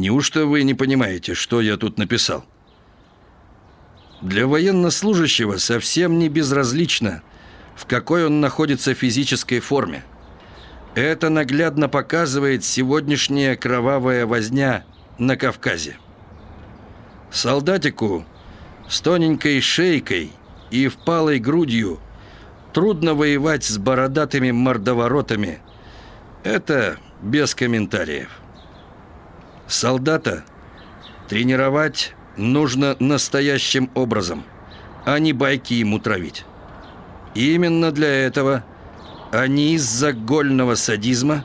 Неужто вы не понимаете, что я тут написал? Для военнослужащего совсем не безразлично, в какой он находится физической форме. Это наглядно показывает сегодняшняя кровавая возня на Кавказе. Солдатику с тоненькой шейкой и впалой грудью трудно воевать с бородатыми мордоворотами. Это без комментариев. Солдата тренировать нужно настоящим образом, а не байки ему травить. Именно для этого они из-за гольного садизма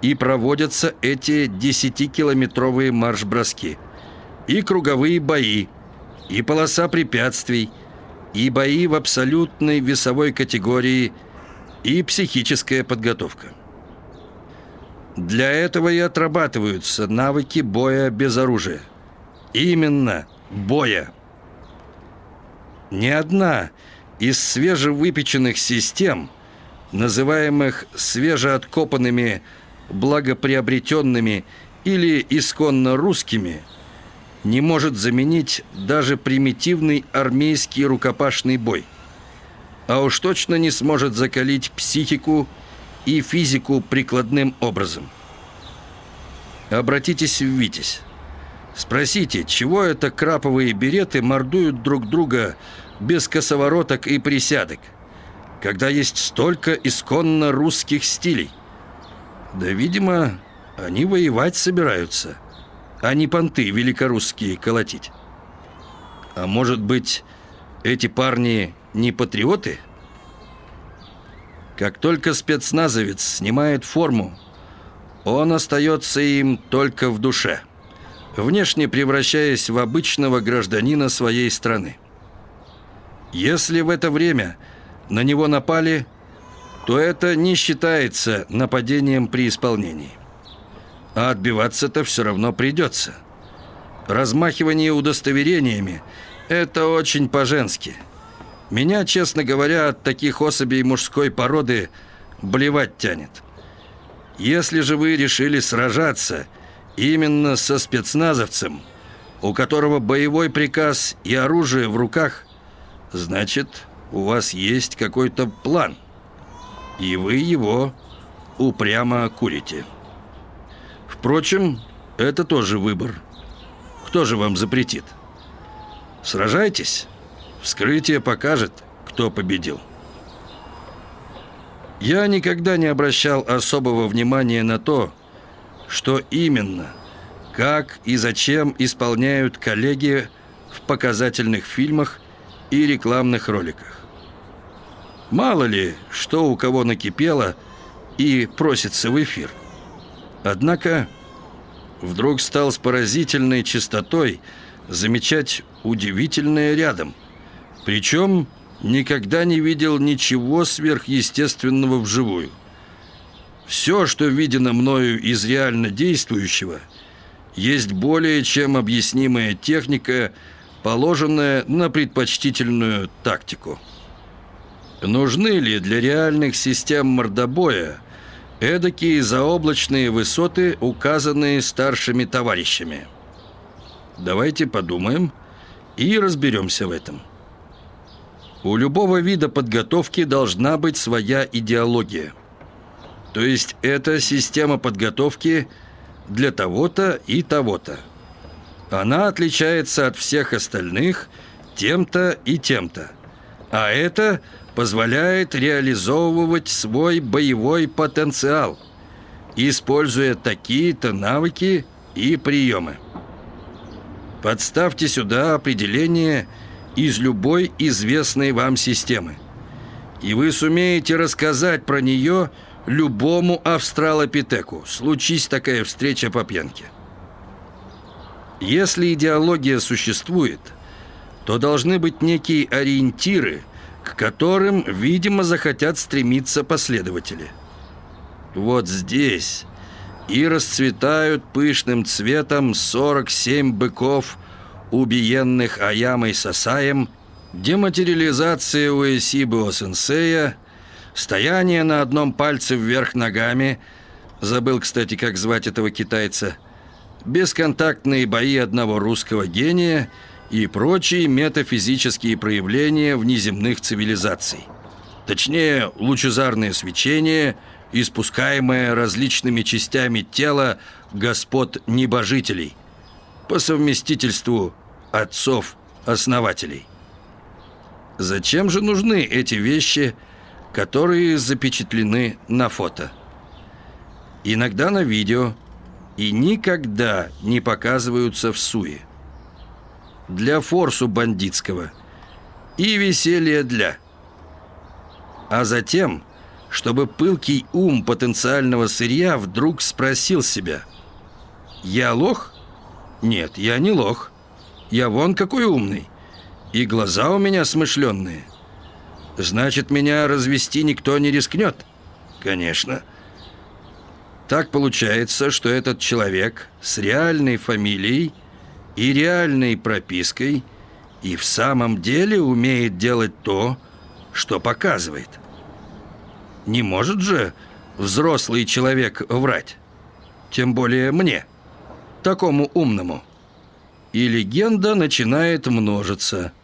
и проводятся эти 10-километровые марш-броски и круговые бои, и полоса препятствий, и бои в абсолютной весовой категории, и психическая подготовка. Для этого и отрабатываются навыки боя без оружия. Именно боя. Ни одна из свежевыпеченных систем, называемых свежеоткопанными, благоприобретенными или исконно русскими, не может заменить даже примитивный армейский рукопашный бой. А уж точно не сможет закалить психику и физику прикладным образом. Обратитесь в Витязь. Спросите, чего это краповые береты мордуют друг друга без косовороток и присядок, когда есть столько исконно русских стилей? Да, видимо, они воевать собираются, а не понты великорусские колотить. А может быть, эти парни не патриоты? Как только спецназовец снимает форму, он остается им только в душе, внешне превращаясь в обычного гражданина своей страны. Если в это время на него напали, то это не считается нападением при исполнении. А отбиваться-то все равно придется. Размахивание удостоверениями – это очень по-женски – меня, честно говоря, от таких особей мужской породы блевать тянет. Если же вы решили сражаться именно со спецназовцем, у которого боевой приказ и оружие в руках, значит, у вас есть какой-то план, и вы его упрямо курите. Впрочем, это тоже выбор. Кто же вам запретит? Сражайтесь, Вскрытие покажет, кто победил. Я никогда не обращал особого внимания на то, что именно, как и зачем исполняют коллеги в показательных фильмах и рекламных роликах. Мало ли, что у кого накипело и просится в эфир. Однако вдруг стал с поразительной частотой замечать удивительное рядом – причем никогда не видел ничего сверхъестественного вживую. Все, что видено мною из реально действующего, есть более чем объяснимая техника, положенная на предпочтительную тактику. Нужны ли для реальных систем мордобоя эдакие заоблачные высоты, указанные старшими товарищами? Давайте подумаем и разберемся в этом. У любого вида подготовки должна быть своя идеология. То есть это система подготовки для того-то и того-то. Она отличается от всех остальных тем-то и тем-то. А это позволяет реализовывать свой боевой потенциал, используя такие-то навыки и приемы. Подставьте сюда определение – из любой известной вам системы. И вы сумеете рассказать про нее любому австралопитеку, случись такая встреча по пьянке. Если идеология существует, то должны быть некие ориентиры, к которым, видимо, захотят стремиться последователи. Вот здесь и расцветают пышным цветом 47 быков – убиенных Аямой Сасаем, дематериализация Уэсибо Сенсея, стояние на одном пальце вверх ногами, забыл, кстати, как звать этого китайца, бесконтактные бои одного русского гения и прочие метафизические проявления внеземных цивилизаций. Точнее, лучезарное свечение, испускаемое различными частями тела господ-небожителей, по совместительству отцов-основателей. Зачем же нужны эти вещи, которые запечатлены на фото? Иногда на видео и никогда не показываются в суе. Для форсу бандитского и веселья для. А затем, чтобы пылкий ум потенциального сырья вдруг спросил себя «Я лох?» «Нет, я не лох. Я вон какой умный. И глаза у меня смышленные. Значит, меня развести никто не рискнет? Конечно. Так получается, что этот человек с реальной фамилией и реальной пропиской и в самом деле умеет делать то, что показывает. Не может же взрослый человек врать. Тем более мне, такому умному. И легенда начинает множиться –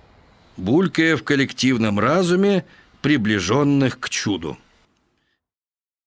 булькая в коллективном разуме приближенных к чуду.